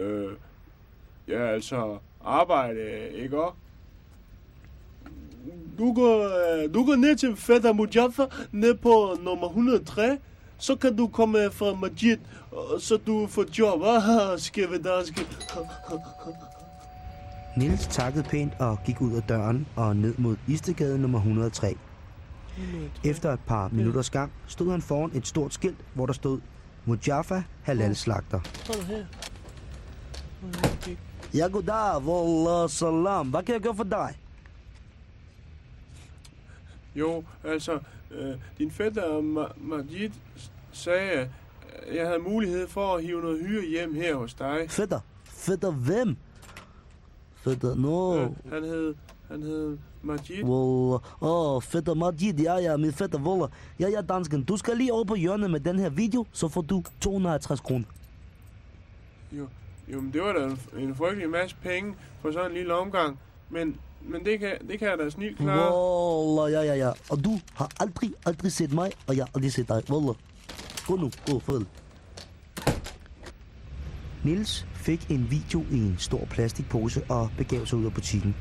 Øh, ja, altså, arbejde, ikke også? Du går, øh, du går ned til Fætter Mujaffa, ned på nummer 103. Så kan du komme fra Majid, og så du får job. Ah, skal vi danske. Nils takkede pænt og gik ud af døren og ned mod Istegade nummer 103. Efter et par minutters gang stod han foran et stort skilt, hvor der stod Mujaffa Halal Slagter. Hvad kan jeg gøre for dig? Jo, altså, øh, din fætter Ma- Majid sagde, at jeg havde mulighed for at hive noget hyre hjem her hos dig. Fætter. Fætter hvem? Fætter, no. Øh, han hed, han hed Majid. Wallah. Åh, oh, fætter Majid, ja, ja, min fætter Wallah. Ja, ja, dansken, du skal lige over på hjørnet med den her video, så får du 250 kroner. Jo, jo, men det var da en, en frygtelig masse penge for sådan en lille omgang. Men, men det, kan, det kan jeg da snilt klare. Wallah, ja, ja, ja. Og du har aldrig, aldrig set mig, og jeg har aldrig set dig. Wallah. Gå nu, gå, farvel. Nils fik en video i en stor plastikpose og begav sig ud af butikken.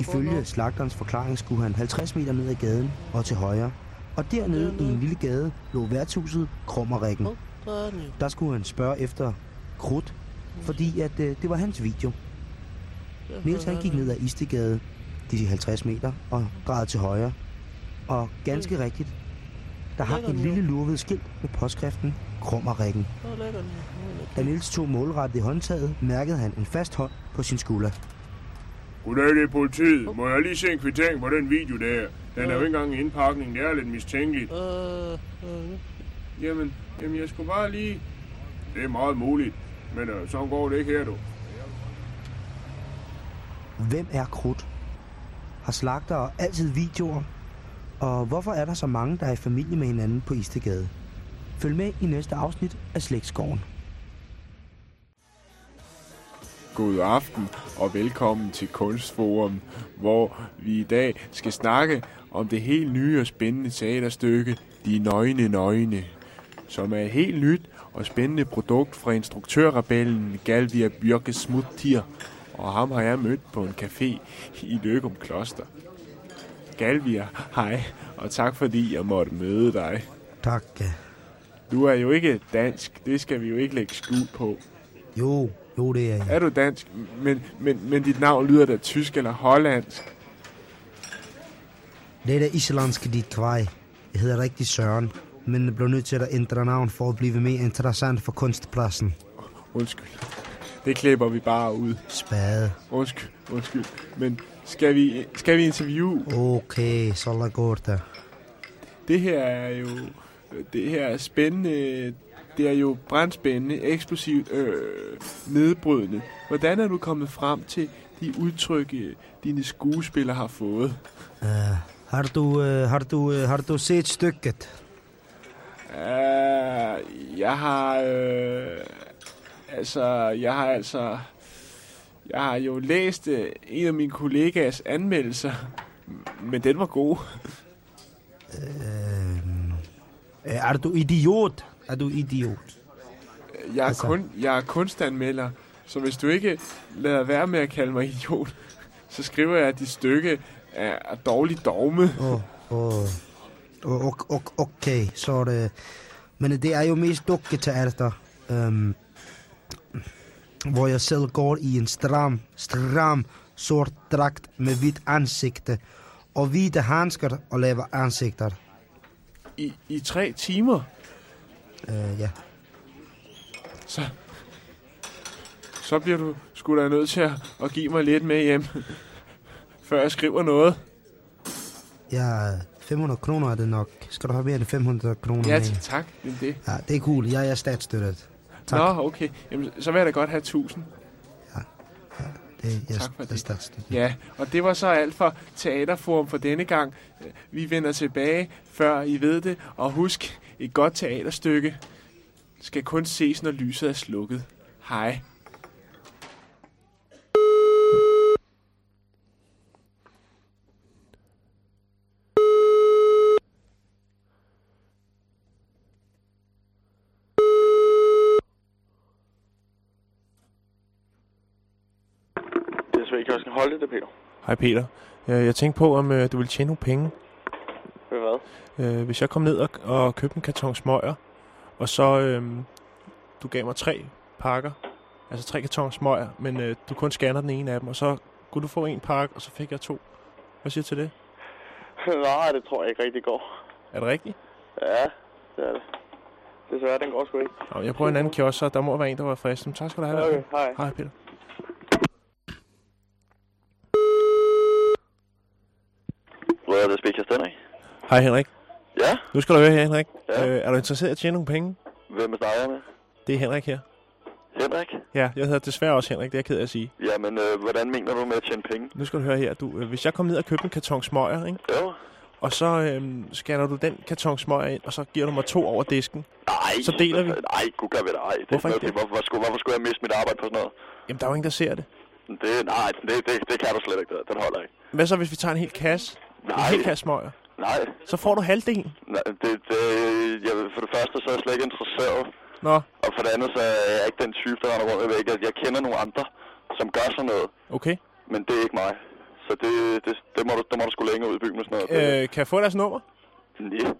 Ifølge slagterens forklaring skulle han 50 meter ned ad gaden og til højre. Og dernede i en lille gade lå værtshuset Krummerrækken. Der skulle han spørge efter krudt, fordi at, øh, det var hans video. Niels han gik ned ad Istegade, de 50 meter, og drejede til højre. Og ganske rigtigt, der hang en lille lurvet skilt med påskriften Krummerrækken. Da Niels tog målrettet i håndtaget, mærkede han en fast hånd på sin skulder. Goddag, det er politiet. Må jeg lige se en kvittering på den video der? Den er jo ikke engang en indpakning. Det er lidt mistænkeligt. Jamen, jamen, jeg skulle bare lige... Det er meget muligt. Men øh, så går det ikke her, du. Hvem er krudt? Har slagtere altid videoer? Og hvorfor er der så mange, der er i familie med hinanden på Istegade? Følg med i næste afsnit af Slægtsgården. God aften og velkommen til Kunstforum, hvor vi i dag skal snakke om det helt nye og spændende teaterstykke De Nøgne Nøgne, som er et helt nyt og spændende produkt fra instruktørrebellen Galvia Bjørke Smuttir, og ham har jeg mødt på en café i Løgum Kloster. Galvia, hej, og tak fordi jeg måtte møde dig. Tak. Du er jo ikke dansk, det skal vi jo ikke lægge skjul på. Jo, jo det er jeg. Er du dansk, men, men, men dit navn lyder da tysk eller hollandsk. Det er det islandske dit kvej. Jeg hedder rigtig Søren, men blev nødt til at ændre navn for at blive mere interessant for kunstpladsen. Undskyld. Det klipper vi bare ud. Spade. Undskyld, undskyld. Men skal vi, skal vi interview? Okay, så lad gå der. Det her er jo... Det her er spændende. Det er jo brandspændende, eksplosivt, øh, nedbrydende. Hvordan er du kommet frem til de udtryk, øh, dine skuespillere har fået? Uh, har, du, uh, har, du, uh, har du set stykket? Uh, jeg har... Øh, altså, jeg har altså... Jeg har jo læst øh, en af mine kollegas anmeldelser, men den var god. Uh, er du idiot? Er du idiot? Jeg er, Altså- kun, jeg er kunstanmelder, så hvis du ikke lader være med at kalde mig idiot, så skriver jeg, at dit stykke er, dårligt dogme. Åh, åh. Åh, ok- ok- Okay, så er det... Men det er jo mest dukketeater, um, hvor jeg selv går i en stram, stram sort dragt med hvidt ansigte og hvide handsker og laver ansigter. I, I tre timer, Uh, ja. så, så bliver du sgu da nødt til at, at give mig lidt med hjem, før jeg skriver noget. ja, 500 kroner er det nok. Skal du have mere end 500 kroner Ja, med? tak. Det er det. Ja, det er cool. Jeg er statsstøttet. Tak. Nå, okay. Jamen, så vil jeg da godt have 1000. Det er, jeg, Tak for jeg er det. statsstøttet. Ja, og det var så alt for Teaterforum for denne gang. Vi vender tilbage, før I ved det. Og husk, et godt teaterstykke skal kun ses, når lyset er slukket. Hej. SV-kiosken. Hold det, Peter. Hej Peter. Øh, Jeg tænkte på, om øh, du ville tjene nogle penge. Ved hvad? Øh, Hvis jeg kom ned og, og købte en karton smøger, og så øh, du gav mig tre pakker, altså tre karton smøger, men øh, du kun scanner den ene af dem, og så kunne du få en pakke, og så fik jeg to. Hvad siger du til det? Nej, det tror jeg ikke rigtig går. Er det rigtigt? Ja, det er det. Desværre, den går sgu ikke. Jeg prøver en anden kiosk, så der må være en, der var frisk. Men tak skal du have. Okay, hej. Hej Peter. Hvad er det, Speaker Henrik? Hej Henrik. Ja? Nu skal du høre her, Henrik. Ja. Øh, er du interesseret i at tjene nogle penge? Hvem er snakker med? Det er Henrik her. Henrik? Ja, jeg hedder desværre også Henrik, det er jeg ked af at sige. Jamen, øh, hvordan mener du med at tjene penge? Nu skal du høre her. Du, øh, hvis jeg kom ned og købte en karton smøger, ikke? Jo. og så øh, scanner du den karton smøger ind, og så giver du mig to over disken. Nej. Så deler vi. Nej, gud gør vi det. Ej, det Hvorfor ikke Hvorfor, hvorfor, skulle, hvorfor skulle jeg miste mit arbejde på sådan noget? Jamen, der er jo ingen, der ser det. Det, nej, det, det, det kan du slet ikke. Det, den holder ikke. Hvad så, hvis vi tager en hel kasse? Nej. En hel kasse smøger. Nej. Så får du halvdelen. Nej, det, det, jeg, for det første, så er jeg slet ikke interesseret. Nå, Og for det andet, så er jeg ikke den type, der render rundt. Jeg, ved ikke, at jeg kender nogle andre, som gør sådan noget. okay. Men det er ikke mig. Så det, det, det, må, du, det må du sgu længere ud i byen med sådan noget. Øh, kan jeg få deres nummer? Nej.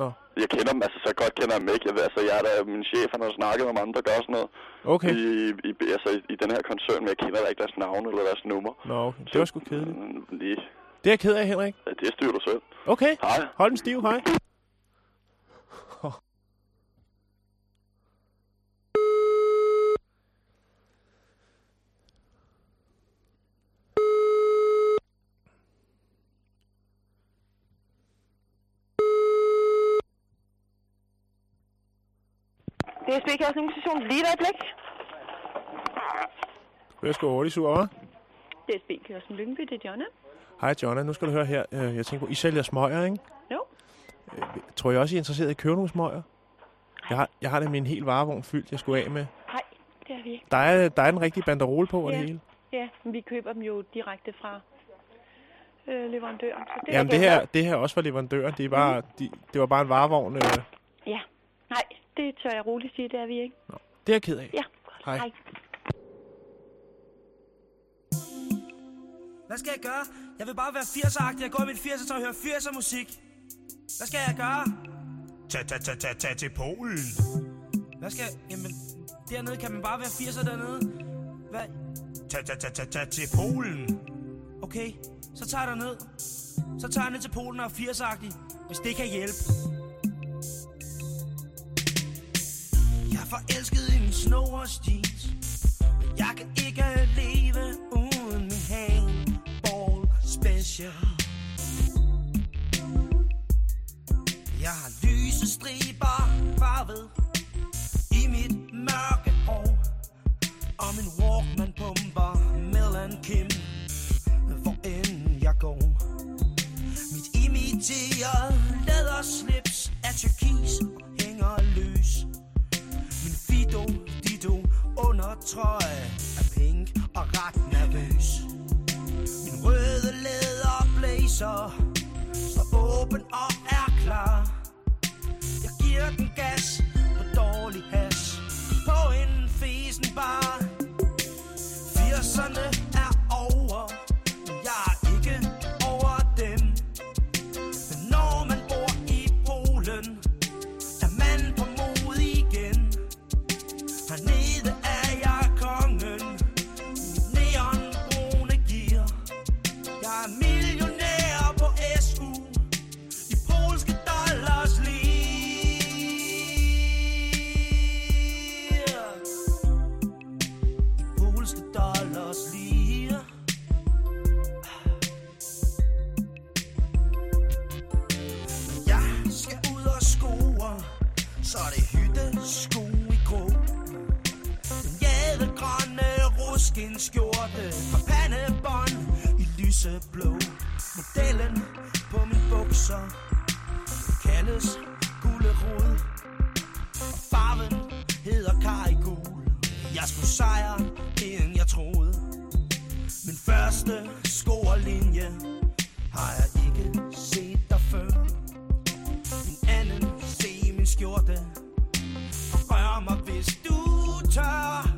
Nå, Jeg kender dem, altså så godt kender jeg dem ikke. Jeg, altså, jeg er da, min chef, han har snakket med andre, der gør sådan noget. okay. I, i, altså, i, i den her koncern, men jeg kender da ikke deres navn eller deres nummer. Nå, okay. Det var sgu kedeligt. Mm, Nej, Det er jeg ked af, Henrik. det styrer du selv. Okay, Hej. hold den stiv, hej. DSB Kærsningsstation lige et øjeblik. Er hurtigt sur, hva'? DSB Kærsning Lyngby, det er Jonna. Hej, Jonna. Nu skal du høre her. Øh, Jeg tænker på, I sælger smøger, ikke? Jo. Øh, Tror jeg også, I er interesseret i at købe nogle smøger? Jeg har, jeg har det med en hel varevogn fyldt, jeg skulle af med. Nej, det er vi ikke. Der er, der er en rigtig banderole på og det hele. Ja, men vi køber dem jo direkte fra øh, leverandøren. Så det Jamen, det her, det her er også var leverandøren. Det, er bare, de, det var bare en varevogn. Øh. Ja. Nej, det tør jeg roligt sige, det er vi ikke. det er jeg ked af. Ja, godt. Hej. Hej. Hvad skal jeg gøre? Jeg vil bare være 80'er-agtig. Jeg går i mit 80'er og hører 80'er musik. Hvad skal jeg gøre? Tag, tag, tag, tag, tag til Polen. Hvad skal jeg... Jamen, dernede kan man bare være 80'er dernede. Hvad? Tag, tag, tag, tag, tag til Polen. Okay, så tager jeg ned. Så tager jeg ned til Polen og er 80'er-agtig. Hvis det kan hjælpe. Jeg er forelsket i min snowers special. Jeg har lyse striber farvet i mit mørke hår. Og min Walkman pumper Melon Kim, hvor end jeg går. Mit imiterede læderslips er turkis hænger løs. Min Fido Dido undertrøje er pink og ret nervøs så røde åben og er klar. Jeg giver den gas på dårlig has På en fesen bar 80'erne så er det hytte sko i grå. Den jædegrønne ruskinskjorte og pandebånd i lyseblå. Modellen på min bukser kaldes gulderod. Og farven hedder karigul. Jeg skulle sejre, inden jeg troede. Min første scorelinje har jeg skjorte. Og rør mig, hvis du tør.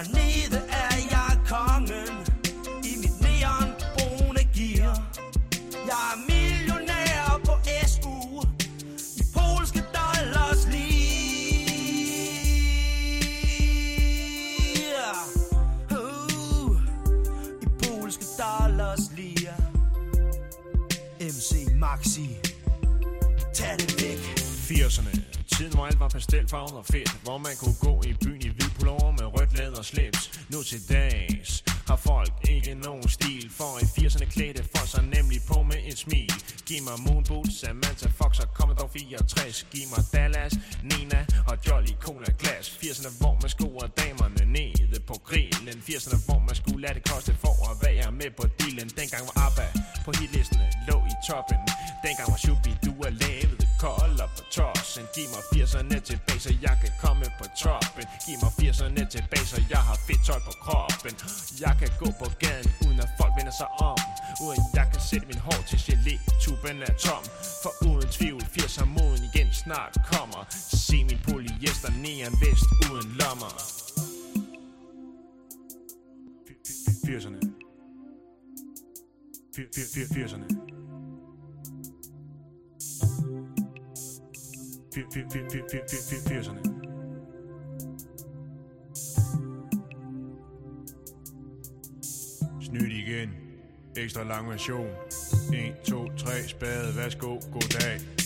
Hernede er jeg kongen I mit neonbrune gear. Jeg er millionær på SU I polske dollars lir. Uh, I polske dollars lir. MC Maxi Tag det væk. 80'erne Tiden, hvor alt var pastelfarvet og fedt, hvor man kunne gå nu til dags. Har folk ikke nogen stil? For i 80'erne klædte folk sig nemlig på med et smil. Giv mig Moonboots, Samantha Fox og Commodore 64 Giv mig Dallas, Nina og Jolly Cola Glas 80'erne hvor man skoer damerne nede på grillen. 80'erne hvor man skulle lade det koste for at være med på dealen. Dengang var ABBA på hitlistene lå i toppen. Dengang var Shubi du er lavet kolder på torsen Giv mig 80'erne tilbage, så jeg kan komme på toppen. Giv mig 80'erne tilbage, så jeg har fedt tøj på kroppen. Jeg kan gå på gaden, uden at folk vender sig om. Uden jeg kan sætte min hår til gelé, tuben er tom. For uden tvivl, 80'er moden igen snart kommer. Se min polyester neon vest uden lommer. 80'erne 80'erne 80'erne Snydt igen. Ekstra lang version. 1, 2, 3, spade, værsgo, goddag.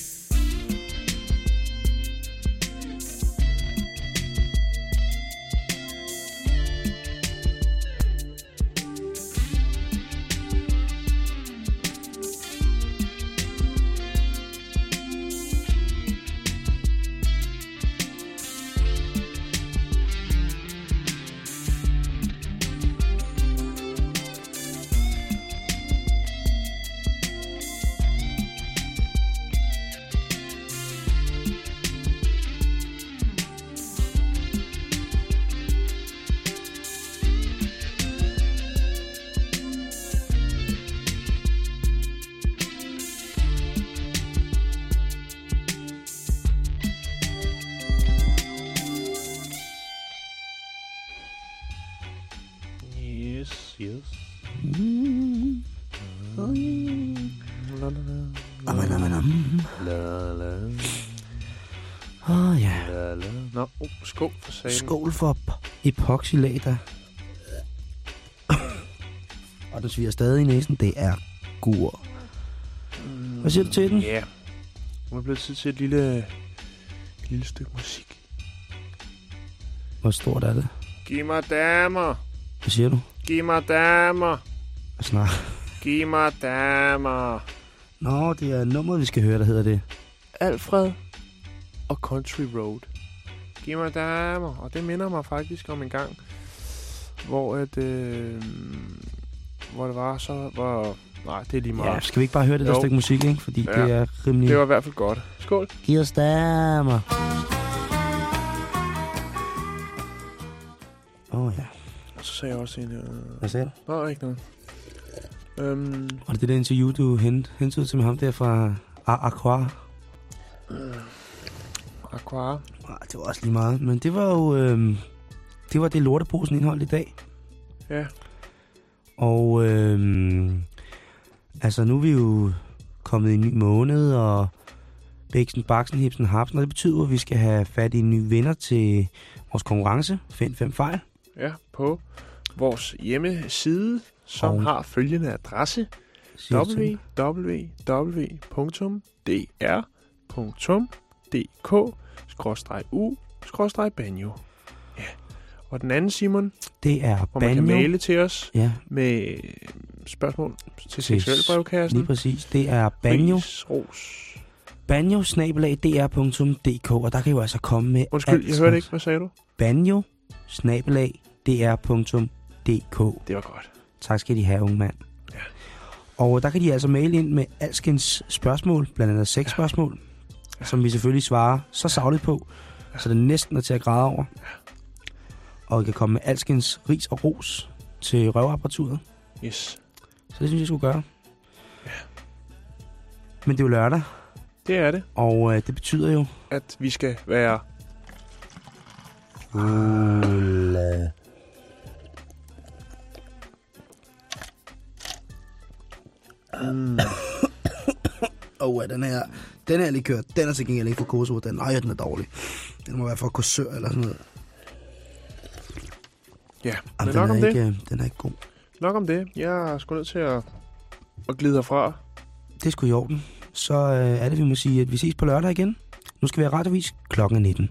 Yes, yes. Amen, amen, amen. La, la, Åh oh, ja. la, la. Nå, oh, skål for sagen. Skål for epoxylag, der. Og den sviger stadig i næsen. Det er gur. Hvad siger du til den? Ja. Nu er blevet tid til et lille, et lille stykke musik. Hvor stort er det? Giv mig damer. Hvad siger du? Giv mig damer. Snart. Giv mig damer. Nå, det er nummeret, vi skal høre, der hedder det. Alfred og Country Road. Giv mig damer. Og det minder mig faktisk om en gang, hvor at, øh, hvor det var så, hvor, nej, det er lige meget. Ja, skal vi ikke bare høre det der Jo. stykke musik, ikke? Fordi Ja. det er rimelig... Det var i hvert fald godt. Skål. Giv os damer. Åh oh, ja. Og så sagde jeg også en... Øh... Hvad sagde du? Nå, ikke noget. Øhm, Var det det der interview, du hent, hentede til med ham der fra Aqua? Aqua. Nej, det var også lige meget. Men det var jo... Øh, det var det lorteposen indhold i dag. Ja. Og øh, altså nu er vi jo kommet i en ny måned, og Bæksen, Baksen, Hipsen, Hapsen, og det betyder, at vi skal have fat i en ny vinder til vores konkurrence. Find fem fejl. Ja, på vores hjemmeside, som Og- har følgende adresse. www.dr.dk-u-banjo. Ja. Og den anden, Simon, Det er hvor man kan Banjo. maile til os Ja, med øh, spørgsmål til Til- seksuelbrevkassen. lige præcis. Det er Banjo. Ris, ros. banjo og der kan jo altså komme med Undskyld, jeg hørte ikke. Hvad sagde du? banjo dr.dk Det var godt. Tak skal de have, unge mand. Ja. Og der kan de altså maile ind med alskens spørgsmål, blandt andet seks ja. spørgsmål, Ja. som vi selvfølgelig svarer så savligt på, Ja. så det næsten er til at græde over. Og I kan komme med alskens ris og ros til røvapparaturet. Yes. Så det synes jeg skulle gøre. Men det er jo lørdag, Det er det, og øh, det betyder jo... at vi skal være... Ulla. Oh, den her, den her likør, den er til gengæld ikke for koso, den, nej, den er dårlig. Den må være for kursør eller sådan noget. ja, men den, nok er om det. ikke, øh, den er ikke god. Nok om det. Jeg er sgu nødt til at, at glide herfra. det er sgu i orden. Så øh, er det, vi må sige, at vi ses på lørdag igen. Nu skal vi have radiovis klokken er 19.